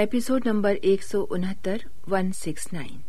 Episode number एक सौ उनहत्तर वन सिक्स नाइन।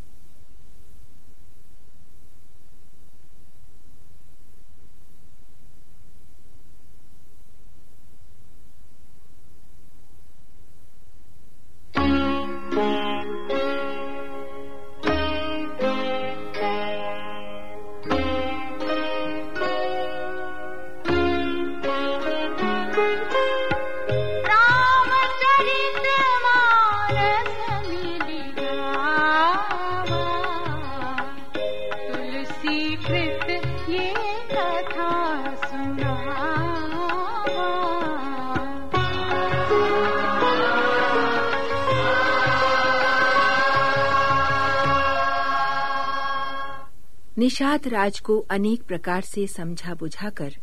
निषाद राज को अनेक प्रकार से समझा बुझाकर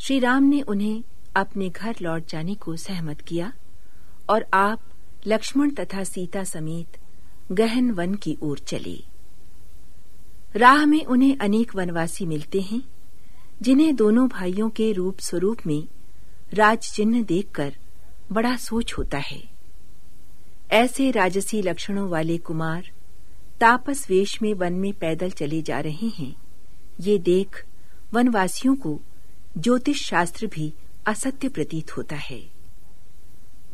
श्री राम ने उन्हें अपने घर लौट जाने को सहमत किया और आप लक्ष्मण तथा सीता समेत गहन वन की ओर चले। राह में उन्हें अनेक वनवासी मिलते हैं जिन्हें दोनों भाइयों के रूप स्वरूप में राज चिन्ह देखकर बड़ा सोच होता है। ऐसे राजसी लक्षणों वाले कुमार तापस वेश में वन में पैदल चले जा रहे हैं। ये देख वनवासियों को ज्योतिष शास्त्र भी असत्य प्रतीत होता है।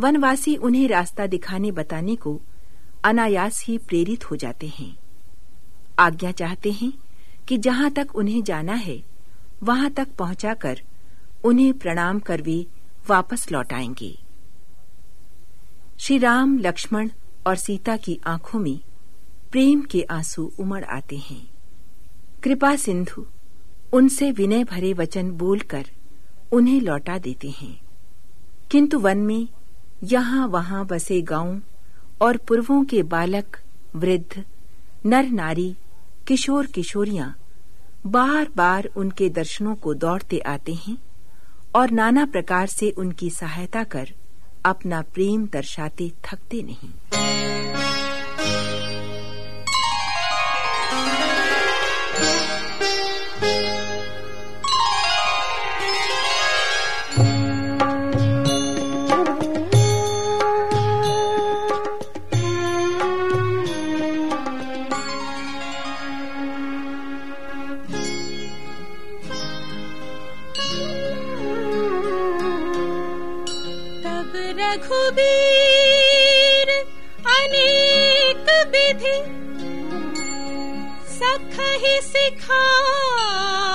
वनवासी उन्हें रास्ता दिखाने बताने को अनायास ही प्रेरित हो जाते हैं। आज्ञा चाहते हैं कि जहाँ तक उन्हें जाना है वहाँ तक पहुंचाकर उन्हें प्रणाम कर वे वापस लौट आएँगे। श्री राम लक्ष्मण और सीता की आँखों में प्रेम के आँसू उमड़ आते हैं। कृपा सिंधु उनसे विनय भरे वचन बोलकर उन्हें लौटा देते हैं। किंतु वन में यहाँ वहाँ बसे गाँव और पूर्वों के बालक, वृद्ध, नर नारी किशोर किशोरियाँ बार बार उनके दर्शनों को दौड़ते आते हैं और नाना प्रकार से उनकी सहायता कर अपना प्रेम दर्शाते थकते नहीं। रघुबीर अनेक विधि सखहि सिखावनु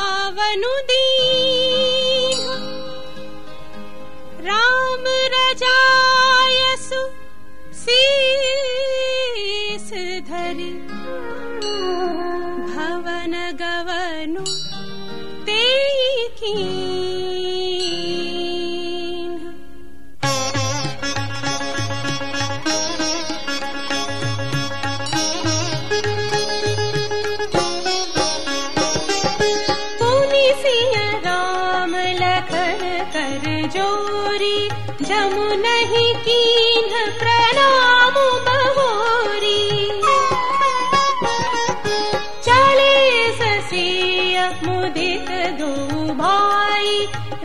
ससिय मुदित दो भाई।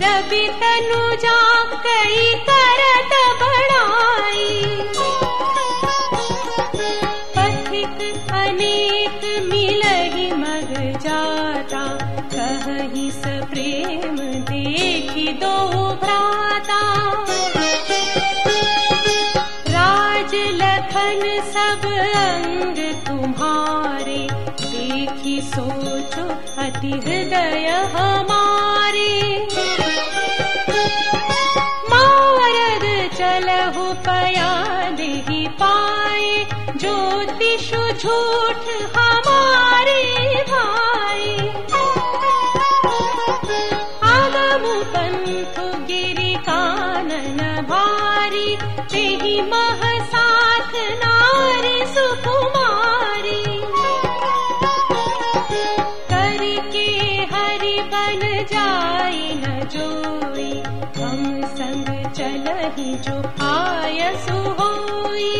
रवि तनु जा कई करत बढ़ाई पथिक अनेक मिलही मग जाता। कही स प्रेम देखी दो भ्राता अति हृदय हमारे मारद चलहु पया पाए ज्योतिषु भाई सोई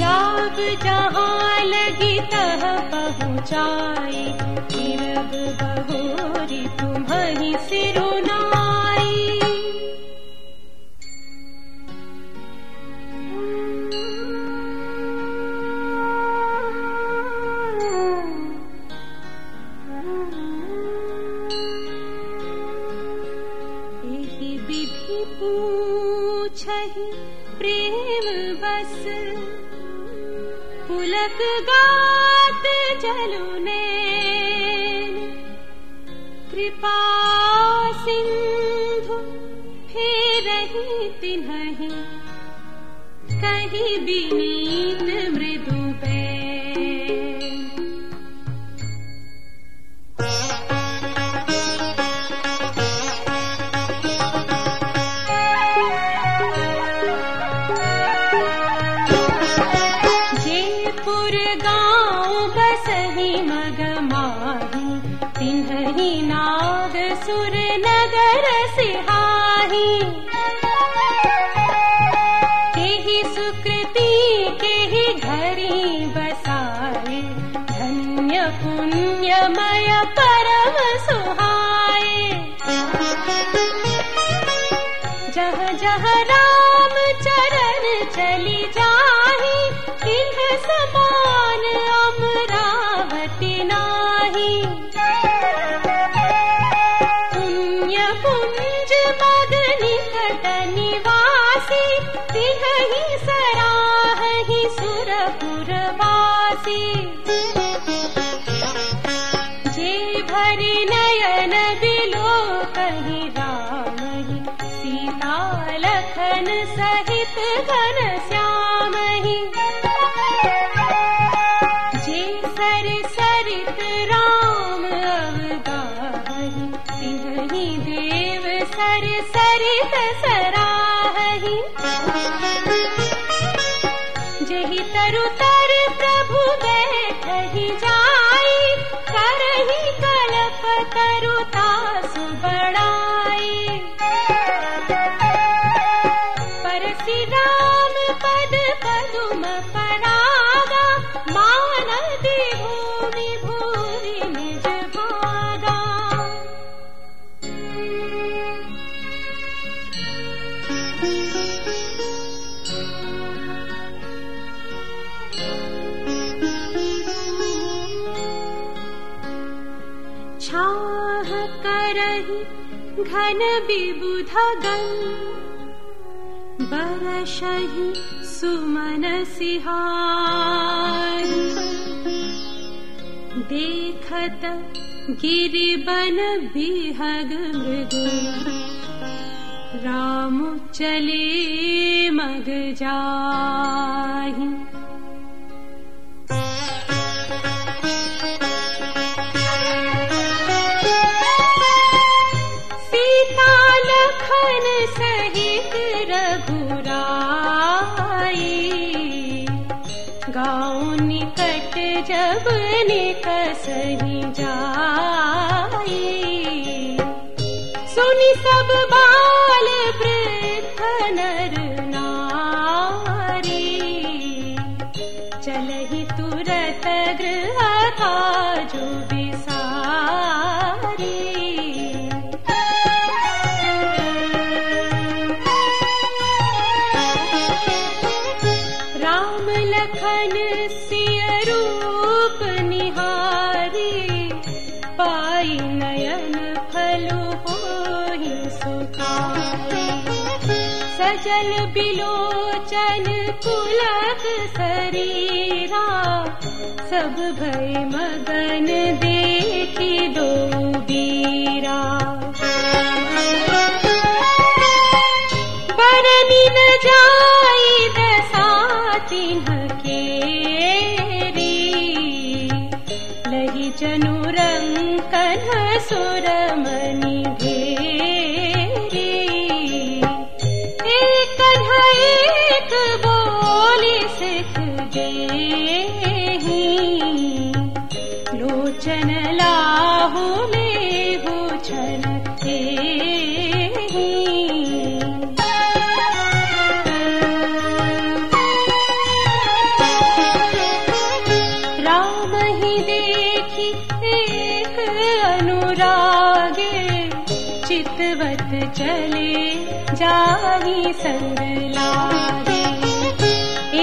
जाग जहाँ लगी तह पहुँचाई। तिरग बहोरी ली तहुचायि तु न पूछहि प्रेम बस। पुलक गात जलुने कृपा सिंधु नहीं तिन्हि। भी विनीत सिहाही। केहि केहि घरी बसाए। धन्य पुण्यमय परम सुहाए। जह जह सरित राम अवगाहि तिन्हि देव सर सरित सराहि गन बरषहि सुमन सिहारी देखत गिरिबन बिहग मृग राम चले मग जाहि कर सब भय मगन देखी दो बीरा बरनी न जाई दशा तिन्ह केरी। लही जनु रंकन सुरमणि घेरी। एक न एक बोली सिख देही छन राम देखी एक अनुरागे चितवत चले जाही संग लागे।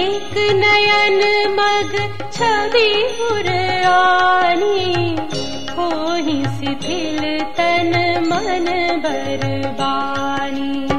एक नयन मग छवि होही शिथिल तन मन बरबानी